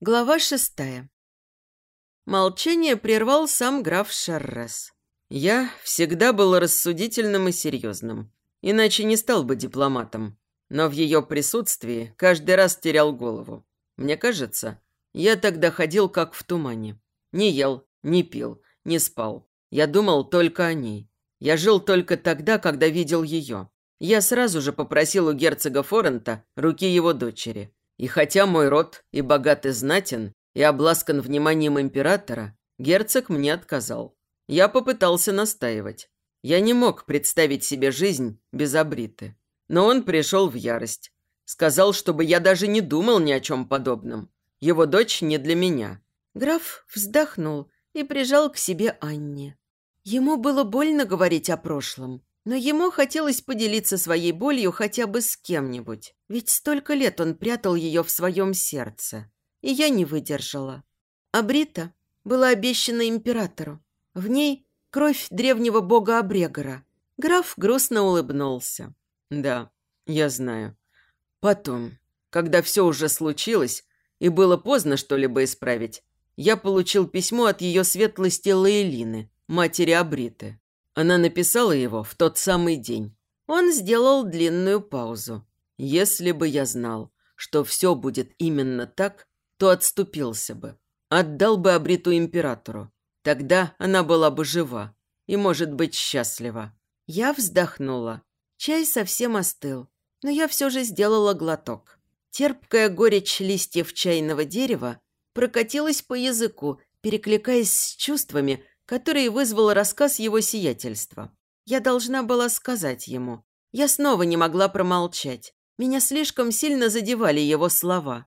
Глава шестая. Молчание прервал сам граф Шаррес. «Я всегда был рассудительным и серьезным, иначе не стал бы дипломатом. Но в ее присутствии каждый раз терял голову. Мне кажется, я тогда ходил как в тумане. Не ел, не пил, не спал. Я думал только о ней. Я жил только тогда, когда видел ее. Я сразу же попросил у герцога Форента руки его дочери. И хотя мой род и богат и знатен, и обласкан вниманием императора, герцог мне отказал. Я попытался настаивать. Я не мог представить себе жизнь без Абриты. Но он пришел в ярость. Сказал, чтобы я даже не думал ни о чем подобном. Его дочь не для меня. Граф вздохнул и прижал к себе Анне. Ему было больно говорить о прошлом. Но ему хотелось поделиться своей болью хотя бы с кем-нибудь, ведь столько лет он прятал ее в своем сердце. И я не выдержала. А Брита была обещана императору. В ней кровь древнего бога Абрегора. Граф грустно улыбнулся. «Да, я знаю. Потом, когда все уже случилось, и было поздно что-либо исправить, я получил письмо от ее светлости Лаэлины, матери Абриты. Она написала его в тот самый день. Он сделал длинную паузу. Если бы я знал, что все будет именно так, то отступился бы. Отдал бы Абриту императору. Тогда она была бы жива и, может быть, счастлива. Я вздохнула. Чай совсем остыл, но я все же сделала глоток. Терпкая горечь листьев чайного дерева прокатилась по языку, перекликаясь с чувствами, который вызвал рассказ его сиятельства. Я должна была сказать ему. Я снова не могла промолчать. Меня слишком сильно задевали его слова.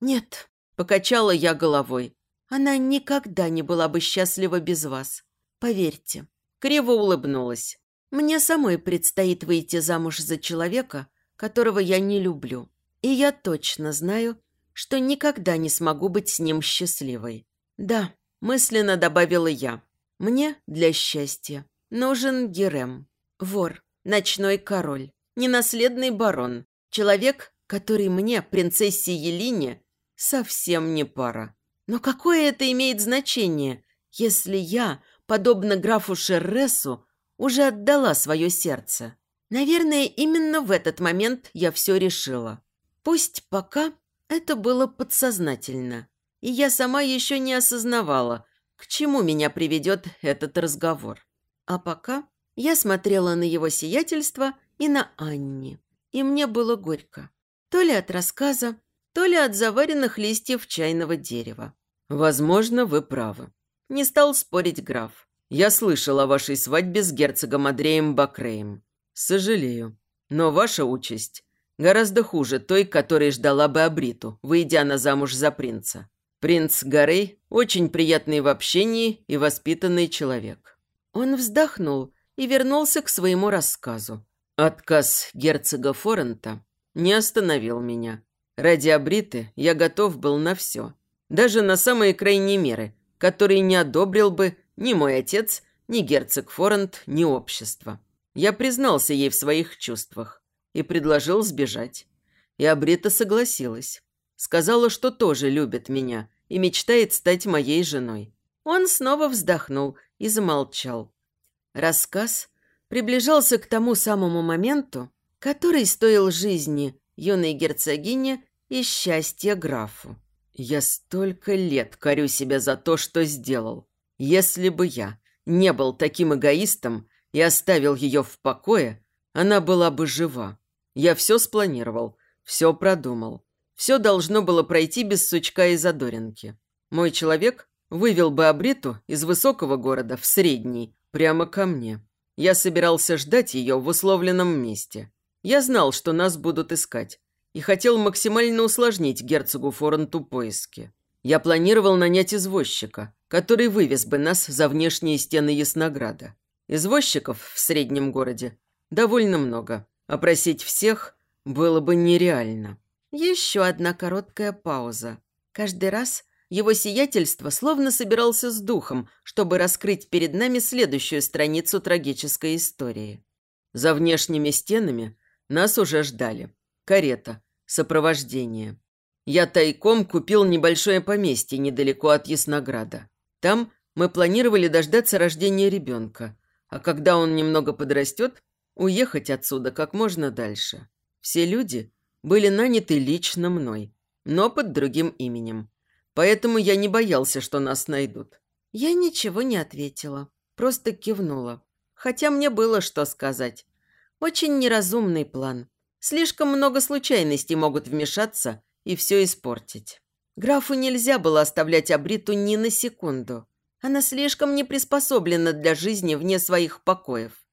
«Нет», – покачала я головой. «Она никогда не была бы счастлива без вас. Поверьте». Криво улыбнулась. «Мне самой предстоит выйти замуж за человека, которого я не люблю. И я точно знаю, что никогда не смогу быть с ним счастливой. Да, мысленно добавила я. Мне для счастья нужен Герем. Вор, ночной король, ненаследный барон. Человек, который мне, принцессе Елине, совсем не пара. Но какое это имеет значение, если я, подобно графу Шерресу, уже отдала свое сердце? Наверное, именно в этот момент я все решила. Пусть пока это было подсознательно, и я сама еще не осознавала, к чему меня приведет этот разговор. А пока я смотрела на его сиятельство и на Анни. И мне было горько. То ли от рассказа, то ли от заваренных листьев чайного дерева. «Возможно, вы правы». Не стал спорить граф. «Я слышал о вашей свадьбе с герцогом Андреем Бакреем. Сожалею. Но ваша участь гораздо хуже той, которой ждала бы Абриту, выйдя на замуж за принца. Принц Гарей очень приятный в общении и воспитанный человек. Он вздохнул и вернулся к своему рассказу. Отказ герцога Форента не остановил меня. Ради Абриты я готов был на все. Даже на самые крайние меры, которые не одобрил бы ни мой отец, ни герцог Форент, ни общество. Я признался ей в своих чувствах и предложил сбежать. И Абрита согласилась. Сказала, что тоже любит меня и мечтает стать моей женой. Он снова вздохнул и замолчал. Рассказ приближался к тому самому моменту, который стоил жизни юной герцогине и счастья графу. Я столько лет корю себя за то, что сделал. Если бы я не был таким эгоистом и оставил ее в покое, она была бы жива. Я все спланировал, все продумал. Все должно было пройти без сучка и задоринки. Мой человек вывел бы Абриту из высокого города в средний, прямо ко мне. Я собирался ждать ее в условленном месте. Я знал, что нас будут искать, и хотел максимально усложнить герцогу Форенту поиски. Я планировал нанять извозчика, который вывез бы нас за внешние стены Яснограда. Извозчиков в среднем городе довольно много. Опросить всех было бы нереально. Еще одна короткая пауза. Каждый раз его сиятельство словно собирался с духом, чтобы раскрыть перед нами следующую страницу трагической истории. За внешними стенами нас уже ждали. Карета, сопровождение. я тайком купил небольшое поместье недалеко от Яснограда. Там мы планировали дождаться рождения ребенка, а когда он немного подрастет, уехать отсюда как можно дальше. Все люди были наняты лично мной, но под другим именем. Поэтому я не боялся, что нас найдут. Я ничего не ответила, просто кивнула. Хотя мне было что сказать. Очень неразумный план. Слишком много случайностей могут вмешаться и все испортить. Графу нельзя было оставлять Абриту ни на секунду. Она слишком не приспособлена для жизни вне своих покоев.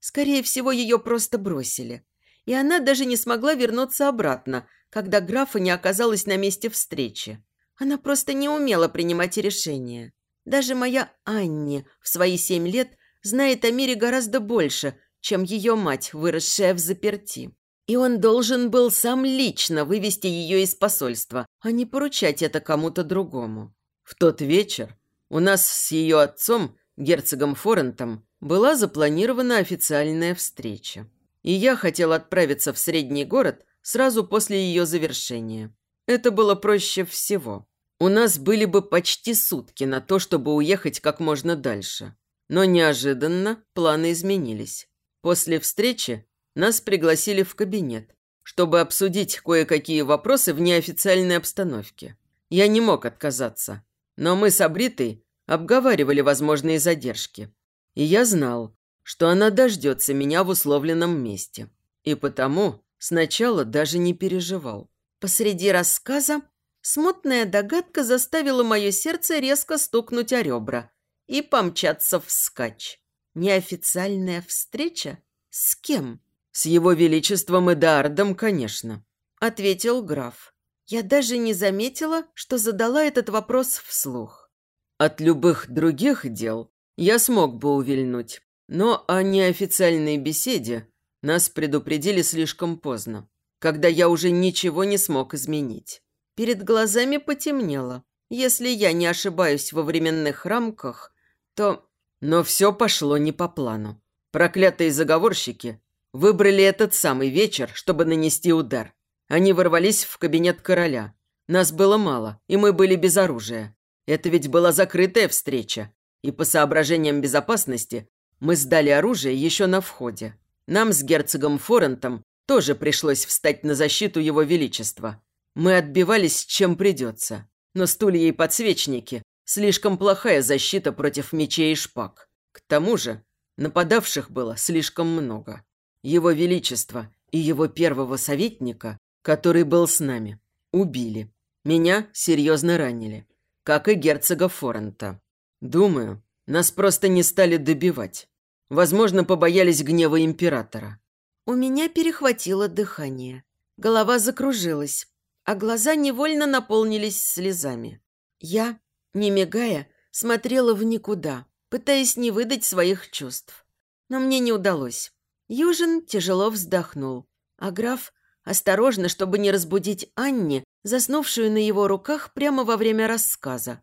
Скорее всего, ее просто бросили. И она даже не смогла вернуться обратно, когда графа не оказалась на месте встречи. Она просто не умела принимать решения. Даже моя Анни в свои семь лет знает о мире гораздо больше, чем ее мать, выросшая в заперти. И он должен был сам лично вывести ее из посольства, а не поручать это кому-то другому. В тот вечер у нас с ее отцом, герцогом Форентом, была запланирована официальная встреча. И я хотел отправиться в средний город сразу после ее завершения. Это было проще всего. У нас были бы почти сутки на то, чтобы уехать как можно дальше. Но неожиданно планы изменились. После встречи нас пригласили в кабинет, чтобы обсудить кое-какие вопросы в неофициальной обстановке. Я не мог отказаться, но мы с Абритой обговаривали возможные задержки. И я знал, что она дождется меня в условленном месте. И потому сначала даже не переживал. Посреди рассказа смутная догадка заставила мое сердце резко стукнуть о ребра и помчаться вскачь. Неофициальная встреча? С кем? «С его величеством Эдардом, конечно», – ответил граф. Я даже не заметила, что задала этот вопрос вслух. «От любых других дел я смог бы увильнуть, но о неофициальной беседе нас предупредили слишком поздно, когда я уже ничего не смог изменить». Перед глазами потемнело. Если я не ошибаюсь во временных рамках, то... Но все пошло не по плану. Проклятые заговорщики Выбрали этот самый вечер, чтобы нанести удар. Они ворвались в кабинет короля. Нас было мало, и мы были без оружия. Это ведь была закрытая встреча. И по соображениям безопасности мы сдали оружие еще на входе. Нам с герцогом Форентом тоже пришлось встать на защиту его величества. Мы отбивались, чем придется. Но стулья и подсвечники – слишком плохая защита против мечей и шпаг. К тому же нападавших было слишком много его величество и его первого советника, который был с нами, убили. Меня серьезно ранили, как и герцога Форента. Думаю, нас просто не стали добивать. Возможно, побоялись гнева императора. У меня перехватило дыхание. Голова закружилась, а глаза невольно наполнились слезами. Я, не мигая, смотрела в никуда, пытаясь не выдать своих чувств. Но мне не удалось. Южин тяжело вздохнул, а граф, осторожно, чтобы не разбудить Анне, заснувшую на его руках прямо во время рассказа,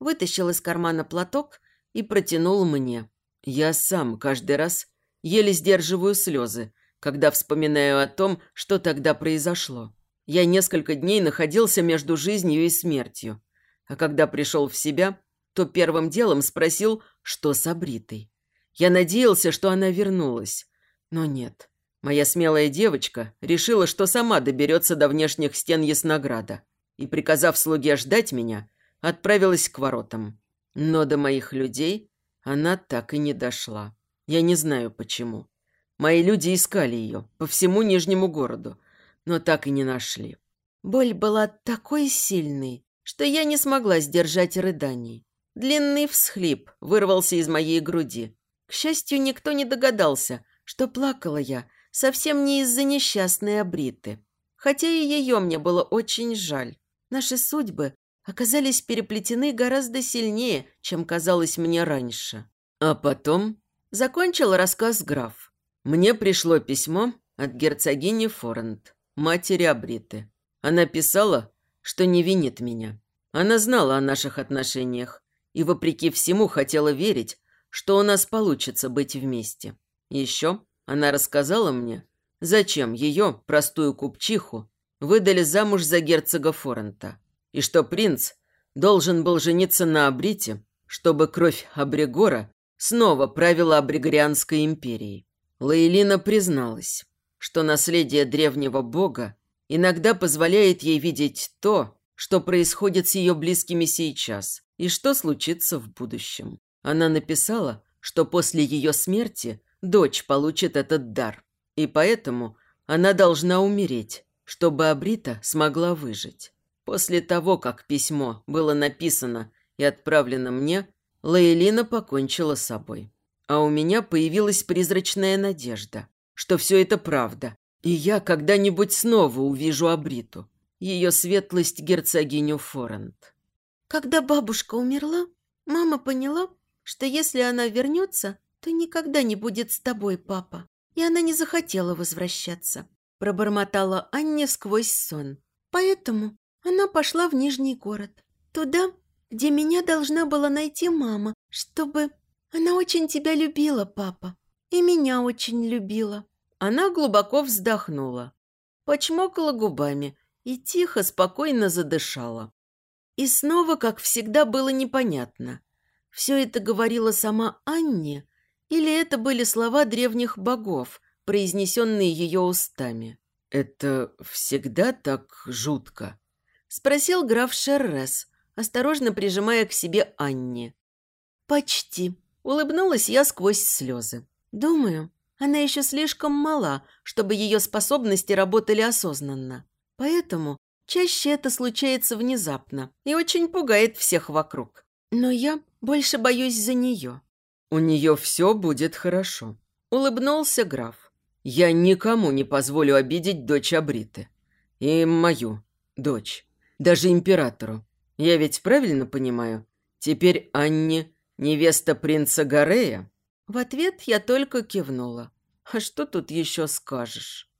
вытащил из кармана платок и протянул мне. Я сам каждый раз еле сдерживаю слезы, когда вспоминаю о том, что тогда произошло. Я несколько дней находился между жизнью и смертью, а когда пришел в себя, то первым делом спросил, что с Абритой. Я надеялся, что она вернулась, но нет. Моя смелая девочка решила, что сама доберется до внешних стен Яснограда и, приказав слуге ждать меня, отправилась к воротам. Но до моих людей она так и не дошла. Я не знаю почему. Мои люди искали ее по всему Нижнему городу, но так и не нашли. Боль была такой сильной, что я не смогла сдержать рыданий. Длинный всхлип вырвался из моей груди. К счастью, никто не догадался, что плакала я совсем не из-за несчастной Абриты. Хотя и ее мне было очень жаль. Наши судьбы оказались переплетены гораздо сильнее, чем казалось мне раньше. А потом закончил рассказ граф. Мне пришло письмо от герцогини Форент, матери Абриты. Она писала, что не винит меня. Она знала о наших отношениях и, вопреки всему, хотела верить, что у нас получится быть вместе. Еще она рассказала мне, зачем ее, простую купчиху, выдали замуж за герцога Форента, и что принц должен был жениться на Абрите, чтобы кровь Абригора снова правила Абригорианской империей. Лаэлина призналась, что наследие древнего бога иногда позволяет ей видеть то, что происходит с ее близкими сейчас и что случится в будущем. Она написала, что после ее смерти дочь получит этот дар, и поэтому она должна умереть, чтобы Абрита смогла выжить. После того, как письмо было написано и отправлено мне, Лаэлина покончила с собой. А у меня появилась призрачная надежда, что все это правда, и я когда-нибудь снова увижу Абриту, ее светлость герцогиню Форент. Когда бабушка умерла, мама поняла, что если она вернется, то никогда не будет с тобой, папа. И она не захотела возвращаться. Пробормотала Анне сквозь сон. Поэтому она пошла в Нижний город. Туда, где меня должна была найти мама, чтобы... Она очень тебя любила, папа. И меня очень любила. Она глубоко вздохнула, почмокала губами и тихо, спокойно задышала. И снова, как всегда, было непонятно. Все это говорила сама Анне, или это были слова древних богов, произнесенные ее устами? «Это всегда так жутко?» – спросил граф Шеррес, осторожно прижимая к себе Анне. «Почти», – улыбнулась я сквозь слезы. «Думаю, она еще слишком мала, чтобы ее способности работали осознанно. Поэтому чаще это случается внезапно и очень пугает всех вокруг. Но я больше боюсь за нее». «У нее все будет хорошо», – улыбнулся граф. «Я никому не позволю обидеть дочь Абриты. И мою дочь. Даже императору. Я ведь правильно понимаю? Теперь Анне невеста принца Горея?» В ответ я только кивнула. А что тут еще скажешь?